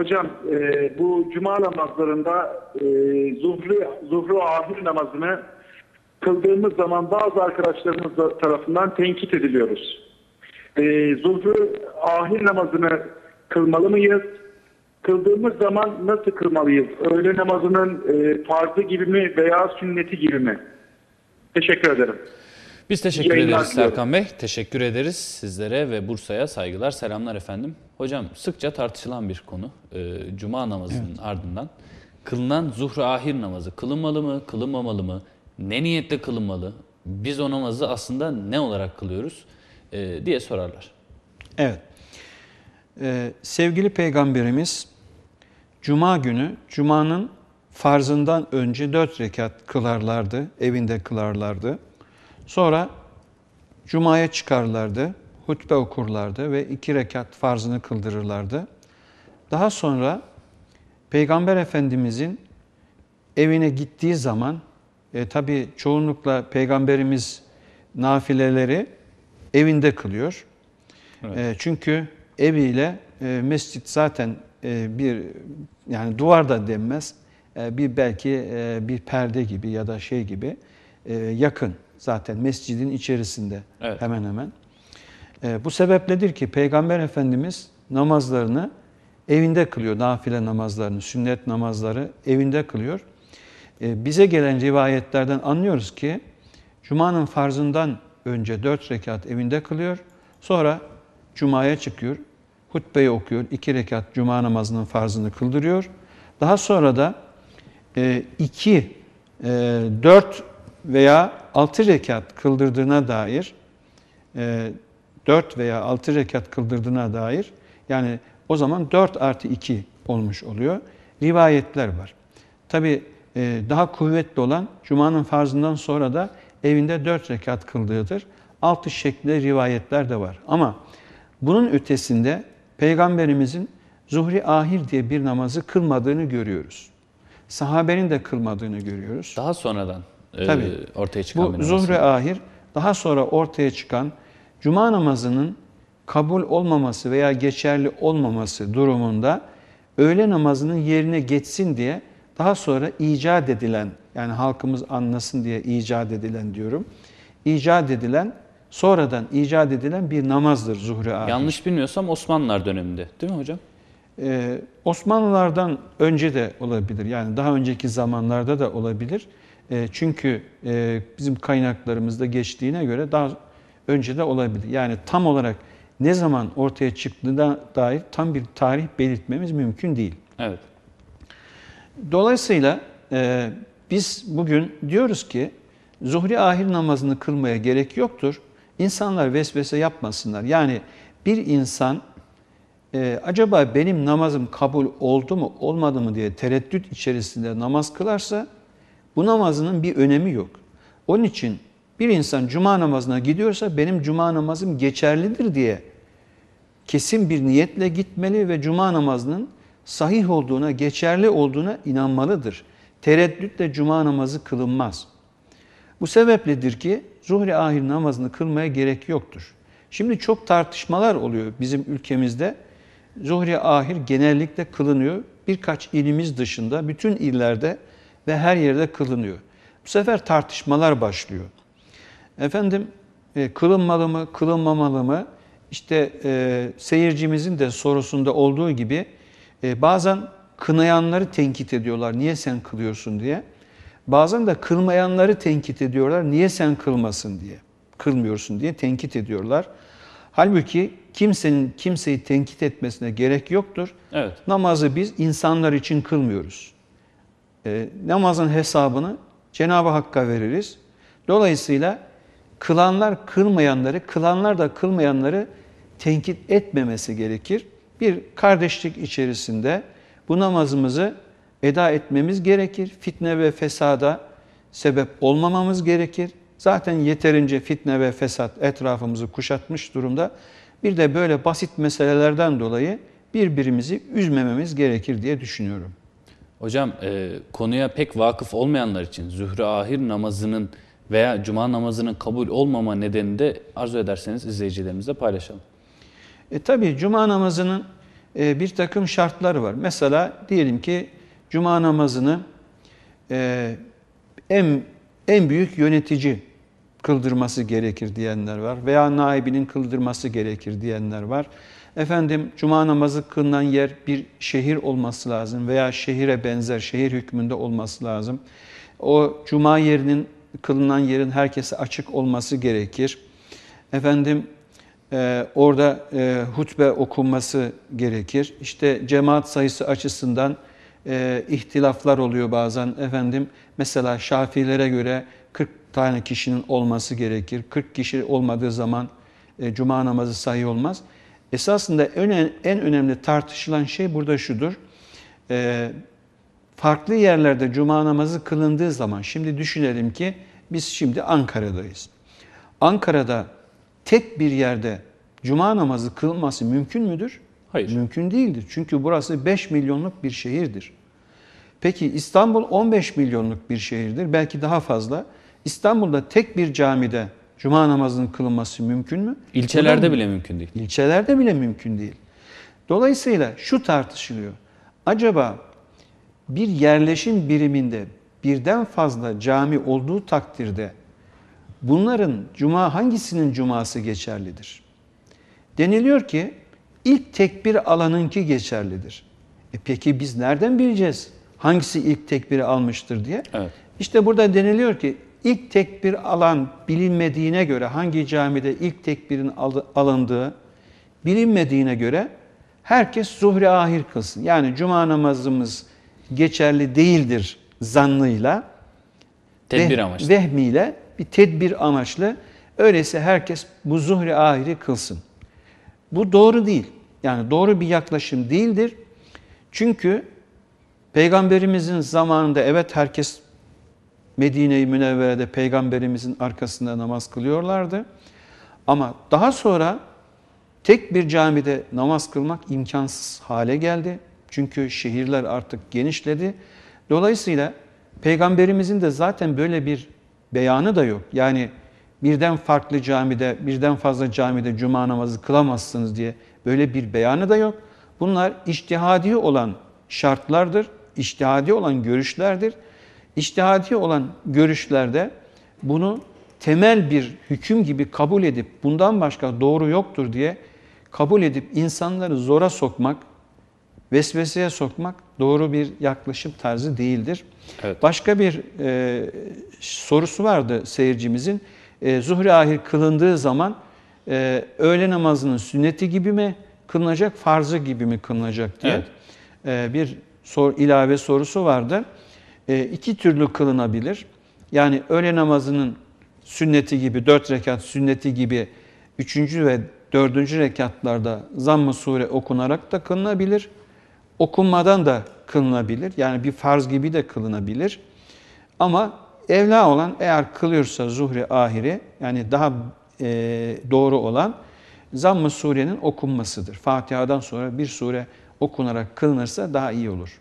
hocam e, bu cuma namazlarında e, zuhru, zuhru ahir namazını kıldığımız zaman bazı arkadaşlarımız da- tarafından tenkit ediliyoruz. E, zuhru ahir namazını kılmalı mıyız? Kıldığımız zaman nasıl kılmalıyız? Öğle namazının e, farzı gibi mi veya sünneti gibi mi? Teşekkür ederim. Biz teşekkür Yayınlar ederiz. Serkan Bey. Teşekkür ederiz sizlere ve Bursa'ya saygılar, selamlar efendim. Hocam sıkça tartışılan bir konu. Ee, Cuma namazının ardından kılınan zuhru ahir namazı kılınmalı mı, kılınmamalı mı? Ne niyetle kılınmalı? Biz o namazı aslında ne olarak kılıyoruz Ee, diye sorarlar. Evet. Ee, sevgili Peygamberimiz Cuma günü Cuma'nın farzından önce dört rekat kılarlardı, evinde kılarlardı. Sonra Cuma'ya çıkarlardı, hutbe okurlardı ve iki rekat farzını kıldırırlardı. Daha sonra Peygamber Efendimizin evine gittiği zaman e, tabi çoğunlukla Peygamberimiz nafileleri evinde kılıyor. E, çünkü eviyle e, mescit zaten e, bir yani duvar da denmez. E, bir belki e, bir perde gibi ya da şey gibi e, yakın zaten mescidin içerisinde Evet. hemen hemen. E, bu sebepledir ki Peygamber Efendimiz namazlarını evinde kılıyor. Nafile namazlarını, sünnet namazları evinde kılıyor. E, bize gelen rivayetlerden anlıyoruz ki Cuma'nın farzından önce dört rekat evinde kılıyor. Sonra Cuma'ya çıkıyor. Hutbeyi okuyor. iki rekat Cuma namazının farzını kıldırıyor. Daha sonra da e, iki, e, dört veya altı rekat kıldırdığına dair e, 4 veya 6 rekat kıldırdığına dair yani o zaman 4 artı 2 olmuş oluyor. Rivayetler var. Tabi daha kuvvetli olan Cuma'nın farzından sonra da evinde 4 rekat kıldığıdır. Altı şeklinde rivayetler de var. Ama bunun ötesinde Peygamberimizin zuhri ahir diye bir namazı kılmadığını görüyoruz. Sahabenin de kılmadığını görüyoruz. Daha sonradan e, Tabii. ortaya çıkan bir Bu namaz. zuhre ahir daha sonra ortaya çıkan cuma namazının kabul olmaması veya geçerli olmaması durumunda öğle namazının yerine geçsin diye daha sonra icat edilen yani halkımız anlasın diye icat edilen diyorum. İcat edilen sonradan icat edilen bir namazdır zuhre ahir. Yanlış bilmiyorsam Osmanlılar döneminde değil mi hocam? Ee, Osmanlılardan önce de olabilir. Yani daha önceki zamanlarda da olabilir. Ee, çünkü e, bizim kaynaklarımızda geçtiğine göre daha önce de olabilir. Yani tam olarak ne zaman ortaya çıktığına dair tam bir tarih belirtmemiz mümkün değil. Evet. Dolayısıyla e, biz bugün diyoruz ki zuhri ahir namazını kılmaya gerek yoktur. İnsanlar vesvese yapmasınlar. Yani bir insan e, acaba benim namazım kabul oldu mu olmadı mı diye tereddüt içerisinde namaz kılarsa bu namazının bir önemi yok. Onun için bir insan cuma namazına gidiyorsa benim cuma namazım geçerlidir diye kesin bir niyetle gitmeli ve cuma namazının sahih olduğuna, geçerli olduğuna inanmalıdır. Tereddütle cuma namazı kılınmaz. Bu sebepledir ki zuhri ahir namazını kılmaya gerek yoktur. Şimdi çok tartışmalar oluyor bizim ülkemizde. Zuhri ahir genellikle kılınıyor. Birkaç ilimiz dışında bütün illerde ve her yerde kılınıyor. Bu sefer tartışmalar başlıyor. Efendim e, kılınmalı mı, kılınmamalı mı? İşte e, seyircimizin de sorusunda olduğu gibi e, bazen kınayanları tenkit ediyorlar. Niye sen kılıyorsun diye. Bazen de kılmayanları tenkit ediyorlar. Niye sen kılmasın diye. Kılmıyorsun diye tenkit ediyorlar. Halbuki kimsenin kimseyi tenkit etmesine gerek yoktur. Evet. Namazı biz insanlar için kılmıyoruz. E, namazın hesabını Cenab-ı Hakk'a veririz. Dolayısıyla kılanlar kılmayanları, kılanlar da kılmayanları tenkit etmemesi gerekir. Bir kardeşlik içerisinde bu namazımızı eda etmemiz gerekir. Fitne ve fesada sebep olmamamız gerekir. Zaten yeterince fitne ve fesat etrafımızı kuşatmış durumda. Bir de böyle basit meselelerden dolayı birbirimizi üzmememiz gerekir diye düşünüyorum. Hocam e, konuya pek vakıf olmayanlar için Zühre Ahir namazının veya Cuma namazının kabul olmama nedenini de arzu ederseniz izleyicilerimizle paylaşalım. E tabi cuma namazının e, bir takım şartları var. Mesela diyelim ki cuma namazını e, en en büyük yönetici kıldırması gerekir diyenler var veya naibinin kıldırması gerekir diyenler var. Efendim cuma namazı kılınan yer bir şehir olması lazım veya şehire benzer şehir hükmünde olması lazım. O cuma yerinin kılınan yerin herkese açık olması gerekir. Efendim e, orada e, hutbe okunması gerekir. İşte cemaat sayısı açısından e, ihtilaflar oluyor bazen. Efendim mesela Şafilere göre 40 tane kişinin olması gerekir. 40 kişi olmadığı zaman e, cuma namazı sayı olmaz. Esasında en, en önemli tartışılan şey burada şudur. E, farklı yerlerde cuma namazı kılındığı zaman, şimdi düşünelim ki biz şimdi Ankara'dayız. Ankara'da tek bir yerde cuma namazı kılınması mümkün müdür? Hayır. Mümkün değildir. Çünkü burası 5 milyonluk bir şehirdir. Peki İstanbul 15 milyonluk bir şehirdir. Belki daha fazla. İstanbul'da tek bir camide cuma namazının kılınması mümkün mü? İlçelerde bile mümkün değil. İlçelerde bile mümkün değil. Dolayısıyla şu tartışılıyor. Acaba bir yerleşim biriminde birden fazla cami olduğu takdirde bunların cuma hangisinin cuması geçerlidir? Deniliyor ki ilk tekbir alanınki geçerlidir. E peki biz nereden bileceğiz hangisi ilk tekbiri almıştır diye? Evet. İşte burada deniliyor ki ilk tekbir alan bilinmediğine göre hangi camide ilk tekbirin al- alındığı bilinmediğine göre herkes zuhri ahir kılsın. Yani cuma namazımız geçerli değildir zannıyla Tedbir amaçlı. Vehmiyle bir tedbir amaçlı. Öyleyse herkes bu zuhri ahiri kılsın. Bu doğru değil. Yani doğru bir yaklaşım değildir. Çünkü Peygamberimizin zamanında evet herkes Medine-i Münevvere'de Peygamberimizin arkasında namaz kılıyorlardı. Ama daha sonra tek bir camide namaz kılmak imkansız hale geldi. Çünkü şehirler artık genişledi. Dolayısıyla Peygamberimizin de zaten böyle bir beyanı da yok. Yani birden farklı camide, birden fazla camide cuma namazı kılamazsınız diye böyle bir beyanı da yok. Bunlar içtihadi olan şartlardır, içtihadi olan görüşlerdir. İçtihadi olan görüşlerde bunu temel bir hüküm gibi kabul edip bundan başka doğru yoktur diye kabul edip insanları zora sokmak, vesveseye sokmak doğru bir yaklaşım tarzı değildir. Evet. Başka bir e, sorusu vardı seyircimizin. E, Zuhri ahir kılındığı zaman e, öğle namazının sünneti gibi mi kılınacak, farzı gibi mi kılınacak diye Evet. e, bir sor, ilave sorusu vardı. E, iki türlü kılınabilir. Yani öğle namazının sünneti gibi, dört rekat sünneti gibi üçüncü ve dördüncü rekatlarda zamm-ı sure okunarak da kılınabilir. Okunmadan da kılınabilir. Yani bir farz gibi de kılınabilir. Ama evla olan eğer kılıyorsa zuhri ahiri yani daha e, doğru olan zamm-ı surenin okunmasıdır. Fatiha'dan sonra bir sure okunarak kılınırsa daha iyi olur.